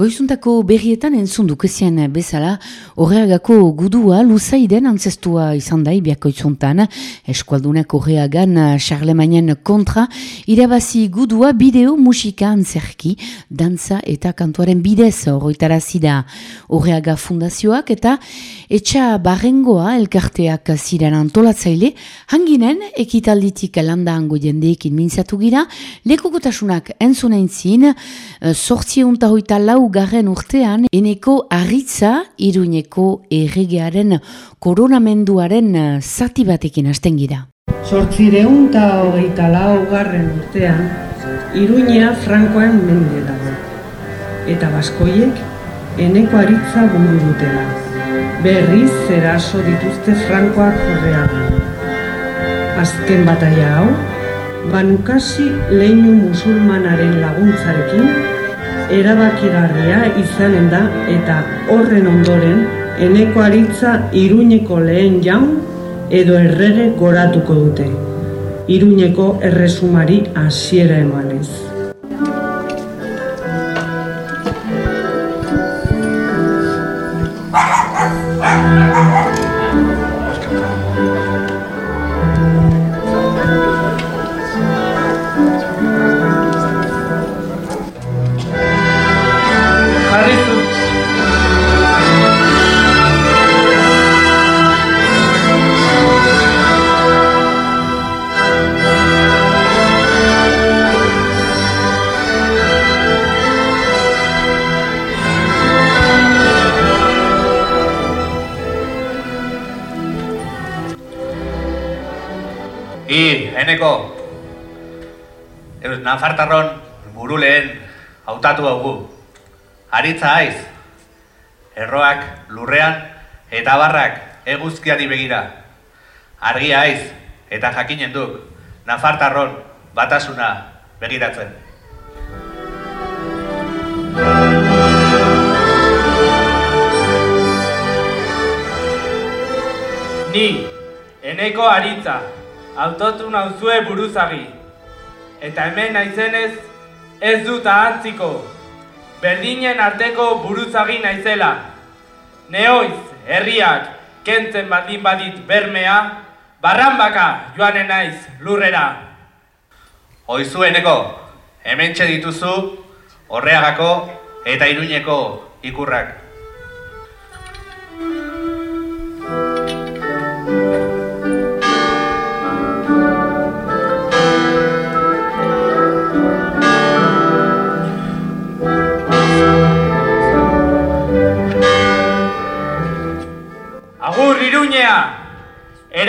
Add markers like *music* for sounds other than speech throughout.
Goizuntako berrietan entzun dukezien bezala, horreagako gudua luzaiden antzestua izan da ibiako izuntan, eskualdunak horreagan Charlemagnen kontra, irabazi gudua bideo musika antzerki, dantza eta kantuaren bidez horretarazi da. Horreaga fundazioak eta etxa barrengoa elkarteak ziren antolatzaile, hanginen ekitalditik landa hango jendeekin mintzatu gira, lekukotasunak entzunen zin, sortziunta hoita lau garren urtean, eneko arritza iruñeko erregearen koronamenduaren eh, zati batekin hasten gira. Sortzireun eta hogeita lau garren urtean, iruñea frankoen mende dago. Eta baskoiek, eneko aritza buru dutela. Berriz zeraso dituzte frankoak horrean. Azken bataia hau, banukasi leinu musulmanaren laguntzarekin, erabakigarria izanen da eta horren ondoren eneko aritza iruñeko lehen jaun edo errege goratuko dute. Iruñeko erresumari hasiera emanez. *laughs* eneko Eus, nafartarron buru lehen hautatu haugu. Aritza aiz, erroak lurrean eta barrak eguzkiari begira. Argia aiz eta jakinen duk, nafartarron batasuna begiratzen. Ni, eneko aritza, autotu nauzue buruzagi. Eta hemen naizenez, ez dut ahantziko, berdinen arteko buruzagi naizela. Neoiz, herriak, kentzen baldin badit bermea, barran baka joanen naiz lurrera. Oizueneko, hemen dituzu, horreagako eta iruñeko ikurrak.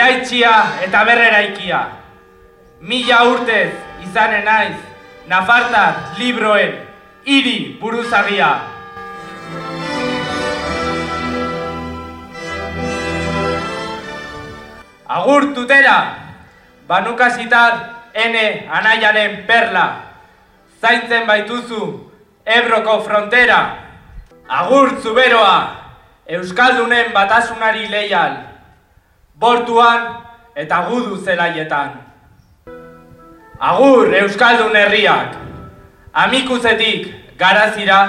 Eraitxia eta berreraikia. Mila urtez izanen naiz, Nafartar libroen hiri buruzagia. Agur tutera, banukasitar ene anaiaren perla, zaintzen baituzu Ebroko frontera. Agur zuberoa, Euskaldunen batasunari leial, bortuan eta gudu zelaietan. Agur Euskaldun herriak, amikuzetik garazira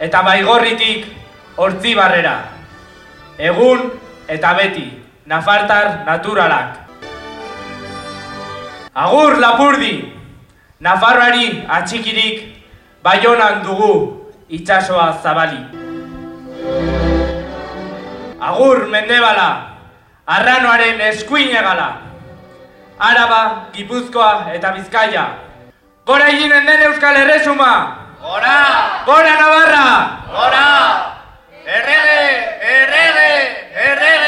eta baigorritik hortzi barrera. Egun eta beti, nafartar naturalak. Agur Lapurdi, Nafarroari atxikirik baionan dugu itxasoa zabali. Agur Mendebala, arranoaren eskuin egala. Araba, Gipuzkoa eta Bizkaia. Gora eginen den Euskal Herresuma! Gora! Gora Navarra! Gora! Errege! Errege! Errege!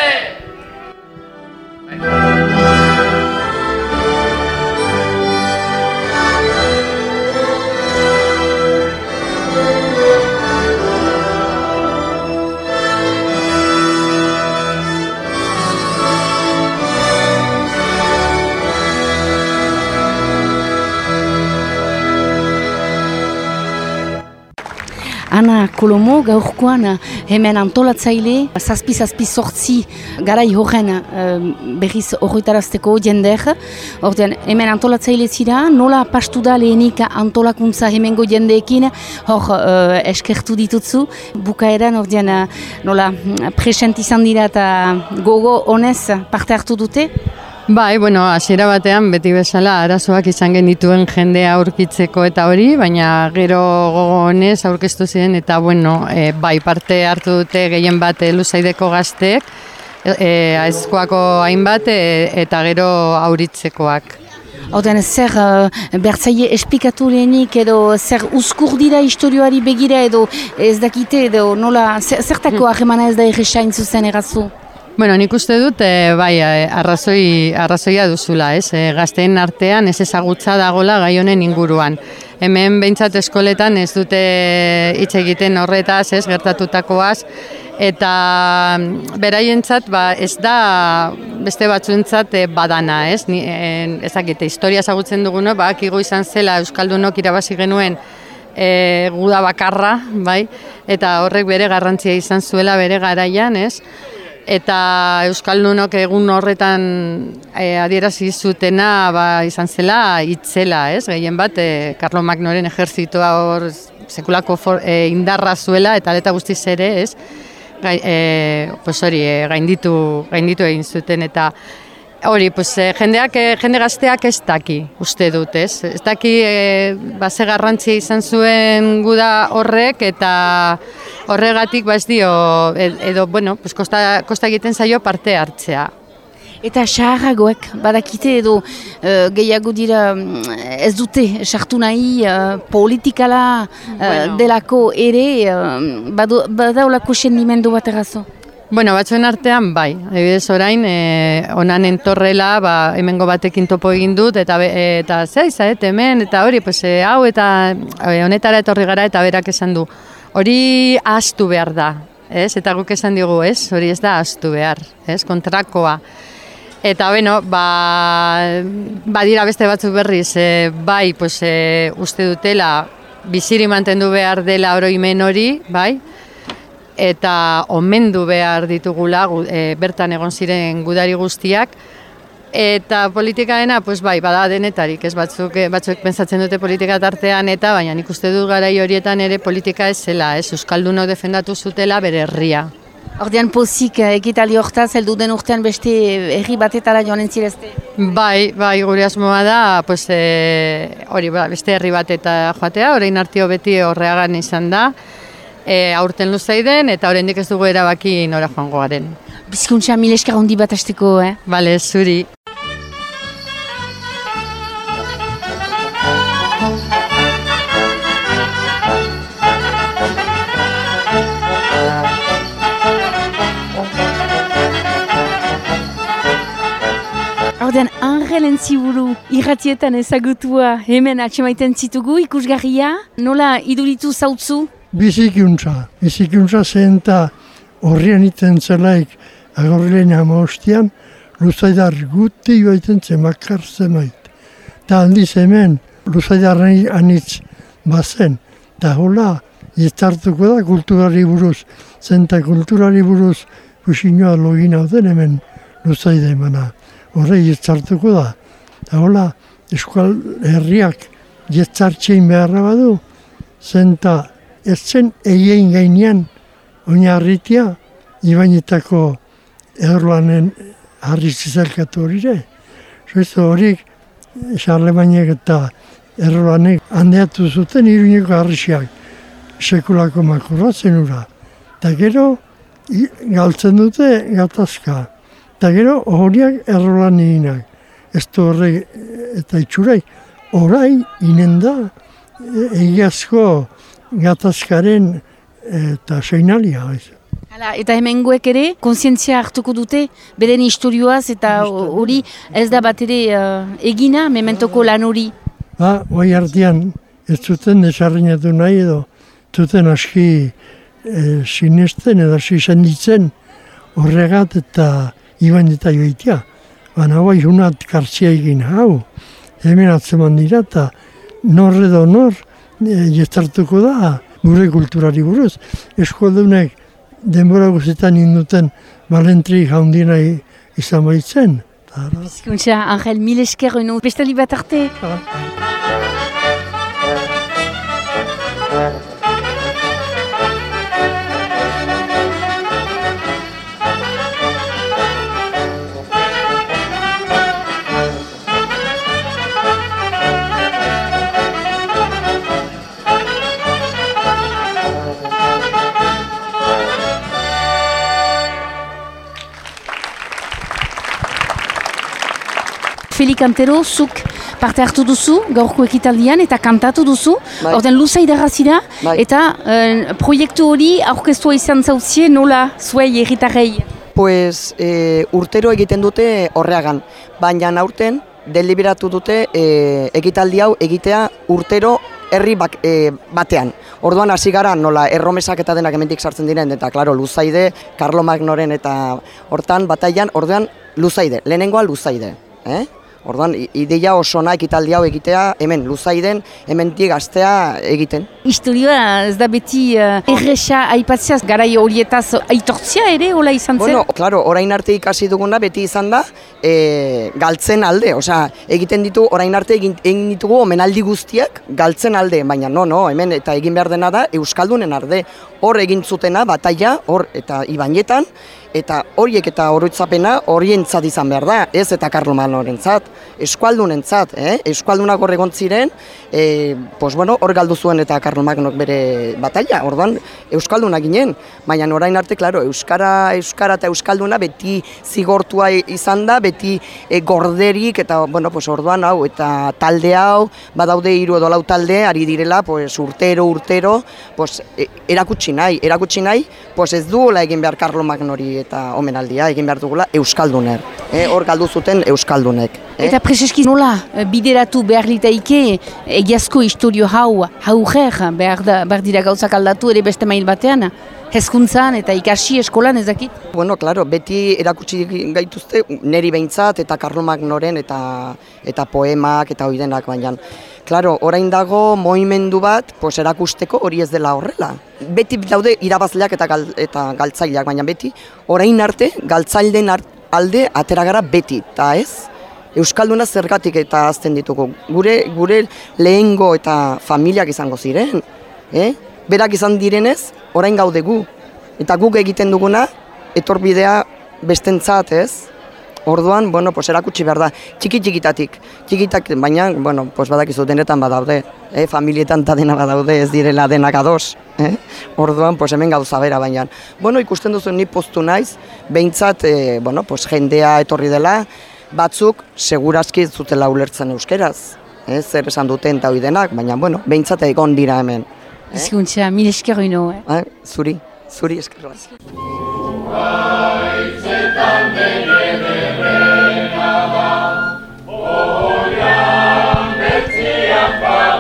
Ana Kolomo, gaurkoan uh, hemen antolatzaile, zazpi-zazpi sortzi garai horren uh, berriz horretarazteko jender. Ordean, hemen antolatzaile zira, nola pastu da lehenik antolakuntza hemengo jendeekin, hor uh, eskertu ditutzu, bukaeran, uh, nola present izan dira eta gogo honez parte hartu dute? Bai, bueno, hasiera batean beti bezala arazoak izan genituen jendea aurkitzeko eta hori, baina gero gogo honez aurkeztu ziren eta bueno, e, bai parte hartu dute gehien bat luzaideko gazteek, e, aizkoako hainbat e, eta gero auritzekoak. Horten, zer uh, bertzaile esplikatu lehenik edo zer uzkur dira historioari begira edo ez dakite edo nola, zertako ahemana ez da egresain zuzen erazu? Bueno, nik uste dut, e, bai, eh, arrazoi, arrazoia duzula, ez? E, gazteen artean ez ezagutza dagola gai honen inguruan. Hemen behintzat eskoletan ez dute hitz egiten horretaz, ez, gertatutakoaz, eta mm, beraientzat ba, ez da beste batzuentzat badana, ez? Ni, e, ezakite, historia ezagutzen duguno, ba, kigo izan zela Euskaldunok irabazi genuen e, guda bakarra, bai? Eta horrek bere garrantzia izan zuela bere garaian, ez? Eta Euskaldunok egun horretan e, adierazi zutena ba, izan zela itzela, ez? Gehien bat, e, Carlo Magnoren ejerzitoa hor sekulako for, e, indarra zuela eta aleta guztiz ere, ez? Gai, e, pues hori, e, gainditu, gainditu egin zuten eta Hori, pues, jendeak, jende gazteak ez daki, uste dut, ez? Ez daki, e, base garrantzia izan zuen guda horrek, eta horregatik, ba ez dio, edo, bueno, pues, kosta, kosta egiten zaio parte hartzea. Eta xaharragoek, badakite edo uh, gehiago dira mm, ez dute sartu nahi uh, politikala uh, delako ere, uh, badaulako sendimendu bat errazo? Bueno, batzuen artean, bai. Adibidez orain, e, onan entorrela, ba, hemengo batekin topo egin dut, eta, eta zeiz, et, hemen, eta hori, pues, e, hau, eta e, honetara etorri gara, eta berak esan du. Hori astu behar da, ez? Eta guk esan digu, ez? Hori ez da astu behar, ez? Kontrakoa. Eta, bueno, ba, badira beste batzuk berriz, e, bai, pues, e, uste dutela, biziri mantendu behar dela oroimen hori, bai? eta omendu behar ditugula e, bertan egon ziren gudari guztiak eta politikaena pues bai bada denetarik ez batzuk e, batzuk pentsatzen dute politika tartean eta baina nik uste dut garai horietan ere politika ez zela ez euskalduno defendatu zutela bere herria Ordean pozik eh, ekitali hortaz, heldu den urtean beste herri batetara joan entzirezte? Bai, bai, gure asmoa da, pues, e, hori, ba, beste herri bateta joatea, orain artio beti horreagan izan da, e, aurten luzaiden eta oraindik ez dugu erabaki nora joango garen. Bizkuntza mil handi bat azteko, eh? Bale, zuri. Orden, Angel Entziburu irratietan ezagutua hemen atxemaiten zitugu ikusgarria, nola iduritu zautzu? bizikuntza. Bizikuntza zen eta horrian iten zelaik agorrilein hama hostian, luzaidar guti joaiten zemakar zemait. Ta handiz hemen, luzaidar anitz bazen, eta hola, iztartuko da kulturari buruz, zenta kulturari buruz kusinoa login hau den hemen luzaide emana. Horre iztartuko da. Eta hola, eskual herriak jetzartxein beharra badu, zenta ez zen egin gainean oinarritia ibainetako erlanen harri zizelkatu hori ere. Zoizu horiek Charlemagnek eta erlanek handeatu zuten iruñeko harrisiak sekulako makurra zenura. Eta gero galtzen dute gatazka. Eta gero horiak errolan eginak. Ez du horrek eta itxurai. Horai inen da egiazko gatazkaren eta seinalia. Hala, eta hemengoek ere, konsientzia hartuko dute, beren historioaz eta hori ez da bat ere uh, egina, mementoko lan hori. Ba, oi artean, ez zuten desarrinatu nahi edo, zuten aski e, sinesten edo aski senditzen horregat eta iban eta joitia. Baina bai hunat kartzia egin hau, hemen atzeman dira eta nor edo nor, e, da, gure kulturari buruz. Eskualdunek denbora guztietan induten balentri jaundina izan baitzen. Bizkuntza, Angel, mil esker, bestali bat arte. Feli Kantero, zuk parte hartu duzu, gaurko ekitaldian, eta kantatu duzu. Bai. Orden luza idarazira, Bai. eta eh, proiektu hori aurkeztua izan zauzie nola zuei erritarrei. Pues e, urtero egiten dute horreagan, baina aurten deliberatu dute e, ekitaldi hau egitea urtero herri bak, e, batean. Orduan hasi gara nola erromesak eta denak hemendik sartzen diren eta claro Luzaide, Carlo Magnoren eta hortan bataian orduan Luzaide, lehenengoa Luzaide, eh? Orduan, i- ideia oso ona ekitaldi hau egitea, hemen luzaiden, hementik gaztea egiten. Historia ez da beti uh, erresa aipatzeaz garai horietaz aitortzia ere, hola izan zen? Bueno, claro, orain arte ikasi duguna beti izan da e, galtzen alde, osea, egiten ditu orain arte egin, egin ditugu omenaldi guztiak galtzen alde, baina no, no, hemen eta egin behar dena da Euskaldunen arde. Hor egin zutena, bataia, hor eta ibainetan, eta horiek eta oroitzapena horientzat izan behar da, ez eta Karlo Manorentzat, eskualdunentzat, eh? eskualdunak hor egon ziren, e, pues bueno, hor galdu zuen eta Karlo Magnok bere bataia, orduan euskalduna ginen, baina orain arte, claro, euskara, euskara eta euskalduna beti zigortua izan da, beti e, gorderik eta bueno, pues orduan hau eta talde hau, badaude hiru edo lau talde ari direla, pues urtero urtero, pues e, erakutsi nahi, erakutsi nahi, pues ez duela egin behar Karlo Magnori eta omenaldia, egin behar dugula euskalduner. Eh, hor galdu zuten euskaldunek. Eh? Eta preseski nola eh, bideratu behar litaike egiazko historio hau, hauger behar, da, behar dira gauzak aldatu ere beste mail batean, hezkuntzan eta ikasi eskolan ez dakit? Bueno, claro, beti erakutsi gaituzte neri behintzat eta Karlo Magnoren eta eta poemak eta oidenak baina. Claro, orain dago moimendu bat, pues erakusteko hori ez dela horrela. Beti daude irabazleak eta gal, eta galtzaileak, baina beti orain arte galtzailen art- alde atera gara beti, eta ez? Euskalduna zergatik eta azten ditugu. Gure gure lehengo eta familiak izango ziren, eh? Berak izan direnez, orain gaude gu. Eta guk egiten duguna, etorbidea bestentzat, ez? Orduan, bueno, pues erakutsi behar da, txiki txikitatik, txikitak, baina, bueno, pues badakizu denetan badaude, eh? familietan eta dena badaude ez direla denak ados, eh? Orduan, pues hemen gauza bera, baina, bueno, ikusten duzu ni postu naiz, behintzat, eh, bueno, pues jendea etorri dela, batzuk segurazki zutela ulertzen euskeraz, eh? zer esan duten eta denak, baina, bueno, behintzat egon dira hemen. Bizkuntza, mil esker ino, eh? Eh? Zuri, zuri eskerra. Bye.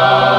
아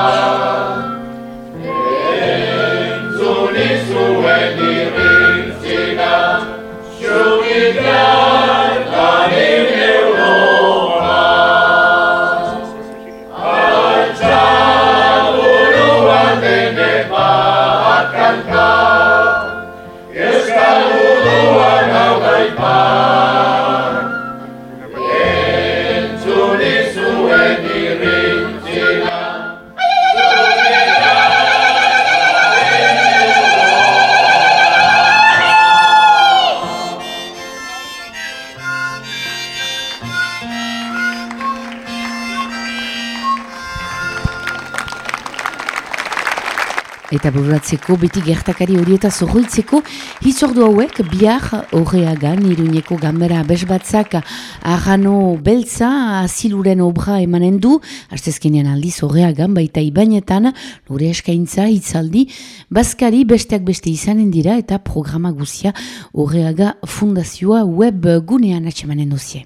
Eta bururatzeko beti gertakari horieta zorroitzeko hitzordu hauek bihar horreagan iruñeko gambera besbatzak arrano beltza asiluren obra emanen du astezkenean aldiz horreagan baita ibainetan lore eskaintza hitzaldi bazkari besteak beste izanen dira eta programa guzia horreaga fundazioa web gunean atxemanen dozie.